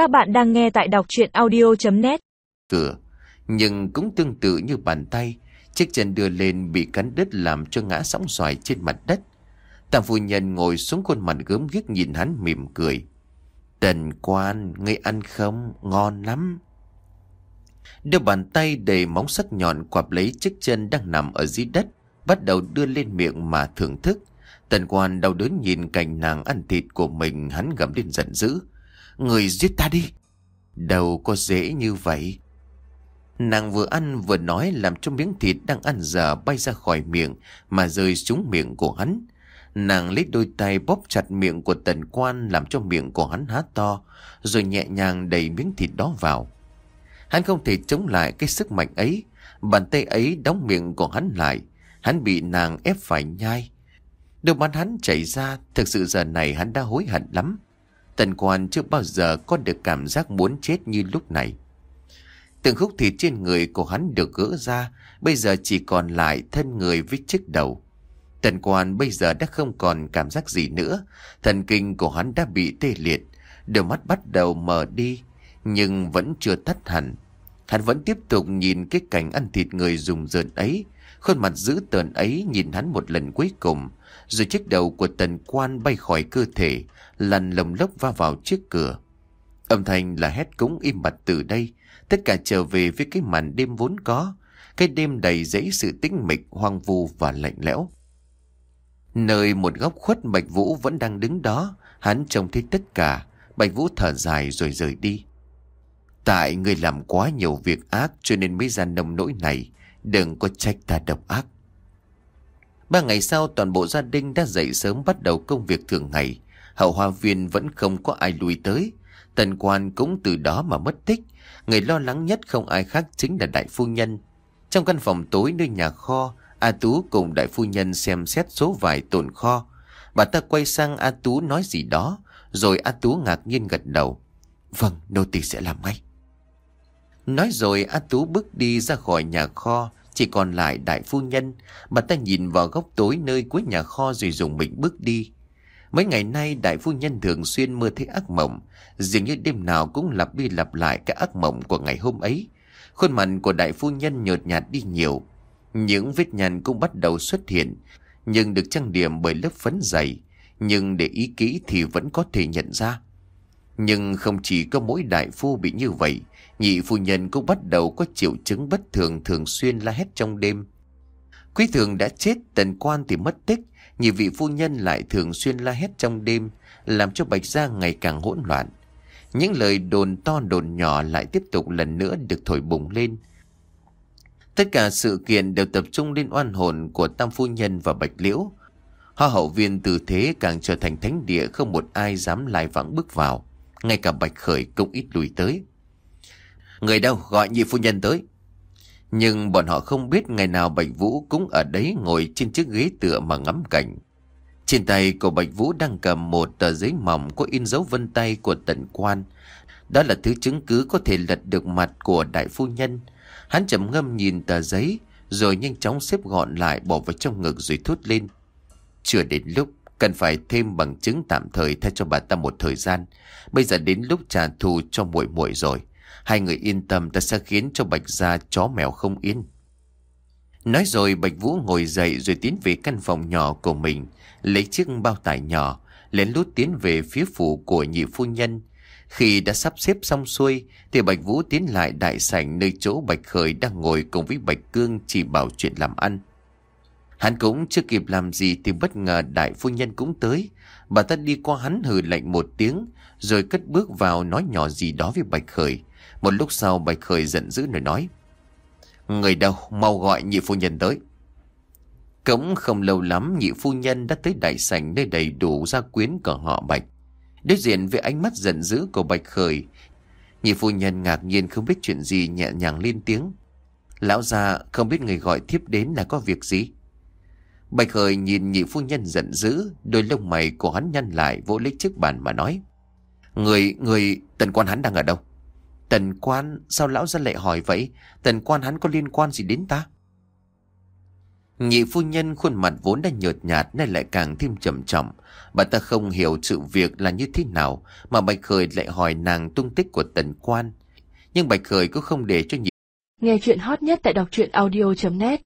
Các bạn đang nghe tại đọc chuyện audio.net Cửa Nhưng cũng tương tự như bàn tay Chiếc chân đưa lên bị cắn đứt làm cho ngã sóng xoài trên mặt đất. Tam phu nhân ngồi xuống khuôn mặt gớm ghiếc nhìn hắn mỉm cười. Tần quan, ngươi ăn không? Ngon lắm. Đưa bàn tay đầy móng sắc nhọn quặp lấy chiếc chân đang nằm ở dưới đất Bắt đầu đưa lên miệng mà thưởng thức. Tần quan đau đớn nhìn cảnh nàng ăn thịt của mình hắn gầm lên giận dữ. Người giết ta đi Đâu có dễ như vậy Nàng vừa ăn vừa nói làm cho miếng thịt đang ăn dở bay ra khỏi miệng mà rơi xuống miệng của hắn. Nàng lấy đôi tay bóp chặt miệng của tần quan làm cho miệng của hắn há to rồi nhẹ nhàng đẩy miếng thịt đó vào. Hắn không thể chống lại cái sức mạnh ấy, bàn tay ấy đóng miệng của hắn lại, hắn bị nàng ép phải nhai. Đôi mắt hắn chảy ra, thực sự giờ này hắn đã hối hận lắm. Tần quan chưa bao giờ có được cảm giác muốn chết như lúc này. Từng khúc thịt trên người của hắn được gỡ ra, bây giờ chỉ còn lại thân người với chiếc đầu. Tần quan bây giờ đã không còn cảm giác gì nữa, thần kinh của hắn đã bị tê liệt, đôi mắt bắt đầu mở đi, nhưng vẫn chưa tắt hẳn. Hắn vẫn tiếp tục nhìn cái cảnh ăn thịt người dùng rợn ấy, khuôn mặt dữ tợn ấy nhìn hắn một lần cuối cùng, rồi chiếc đầu của tần quan bay khỏi cơ thể, lăn lồng lốc va vào chiếc cửa. Âm thanh là hét cúng im bặt từ đây, tất cả trở về với cái màn đêm vốn có, cái đêm đầy dẫy sự tĩnh mịch, hoang vu và lạnh lẽo. Nơi một góc khuất Bạch Vũ vẫn đang đứng đó, hắn trông thấy tất cả, Bạch Vũ thở dài rồi rời đi. Tại người làm quá nhiều việc ác cho nên mới ra nông nỗi này, đừng có trách ta độc ác. Ba ngày sau toàn bộ gia đình đã dậy sớm bắt đầu công việc thường ngày, hậu hoa viên vẫn không có ai lui tới. Tần quan cũng từ đó mà mất tích, người lo lắng nhất không ai khác chính là đại phu nhân. Trong căn phòng tối nơi nhà kho, A Tú cùng đại phu nhân xem xét số vải tồn kho. Bà ta quay sang A Tú nói gì đó, rồi A Tú ngạc nhiên gật đầu. Vâng, nô tỳ sẽ làm ngay. Nói rồi A Tú bước đi ra khỏi nhà kho, chỉ còn lại đại phu nhân. Bà ta nhìn vào góc tối nơi cuối nhà kho rồi dùng mình bước đi. Mấy ngày nay đại phu nhân thường xuyên mơ thấy ác mộng, dường như đêm nào cũng lặp đi lặp lại cái ác mộng của ngày hôm ấy. Khuôn mặt của đại phu nhân nhợt nhạt đi nhiều, những vết nhăn cũng bắt đầu xuất hiện, nhưng được trang điểm bởi lớp phấn dày, nhưng để ý kỹ thì vẫn có thể nhận ra. Nhưng không chỉ có mỗi đại phu bị như vậy, nhị phu nhân cũng bắt đầu có triệu chứng bất thường thường xuyên la hét trong đêm. Quý thường đã chết, tần quan thì mất tích, nhị vị phu nhân lại thường xuyên la hét trong đêm, làm cho Bạch Gia ngày càng hỗn loạn. Những lời đồn to đồn nhỏ lại tiếp tục lần nữa được thổi bùng lên. Tất cả sự kiện đều tập trung lên oan hồn của Tam Phu Nhân và Bạch Liễu. Hoa hậu viên từ thế càng trở thành thánh địa không một ai dám lại vắng bước vào. Ngay cả Bạch Khởi cũng ít lùi tới. Người đâu gọi nhị phu nhân tới. Nhưng bọn họ không biết ngày nào Bạch Vũ cũng ở đấy ngồi trên chiếc ghế tựa mà ngắm cảnh. Trên tay của Bạch Vũ đang cầm một tờ giấy mỏng có in dấu vân tay của tận quan. Đó là thứ chứng cứ có thể lật được mặt của đại phu nhân. Hắn chậm ngâm nhìn tờ giấy, rồi nhanh chóng xếp gọn lại bỏ vào trong ngực rồi thốt lên. Chưa đến lúc, cần phải thêm bằng chứng tạm thời thay cho bà ta một thời gian. Bây giờ đến lúc trả thù cho muội muội rồi. Hai người yên tâm ta sẽ khiến cho Bạch gia chó mèo không yên. Nói rồi Bạch Vũ ngồi dậy rồi tiến về căn phòng nhỏ của mình, lấy chiếc bao tải nhỏ, lén lút tiến về phía phủ của nhị phu nhân. Khi đã sắp xếp xong xuôi, thì Bạch Vũ tiến lại đại sảnh nơi chỗ Bạch Khởi đang ngồi cùng với Bạch Cương chỉ bảo chuyện làm ăn. Hắn cũng chưa kịp làm gì thì bất ngờ đại phu nhân cũng tới. Bà ta đi qua hắn hừ lạnh một tiếng, rồi cất bước vào nói nhỏ gì đó với Bạch Khởi. Một lúc sau Bạch Khởi giận dữ rồi nói. Người đâu, mau gọi nhị phu nhân tới. Cũng không lâu lắm nhị phu nhân đã tới đại sảnh nơi đầy đủ gia quyến của họ Bạch. Đối diện với ánh mắt giận dữ của Bạch Khởi, nhị phu nhân ngạc nhiên không biết chuyện gì nhẹ nhàng lên tiếng. Lão già không biết người gọi thiếp đến là có việc gì. Bạch Khởi nhìn nhị phu nhân giận dữ, đôi lông mày của hắn nhăn lại vỗ lấy chiếc bàn mà nói. Người, người, tần quan hắn đang ở đâu? Tần quan, sao lão ra lại hỏi vậy? Tần quan hắn có liên quan gì đến ta? Nhị phu nhân khuôn mặt vốn đã nhợt nhạt nay lại càng thêm trầm trọng. Bà ta không hiểu sự việc là như thế nào mà Bạch Khởi lại hỏi nàng tung tích của tần quan. Nhưng Bạch Khởi cũng không để cho nhị. Nghe chuyện hot nhất tại đọc truyện audio.net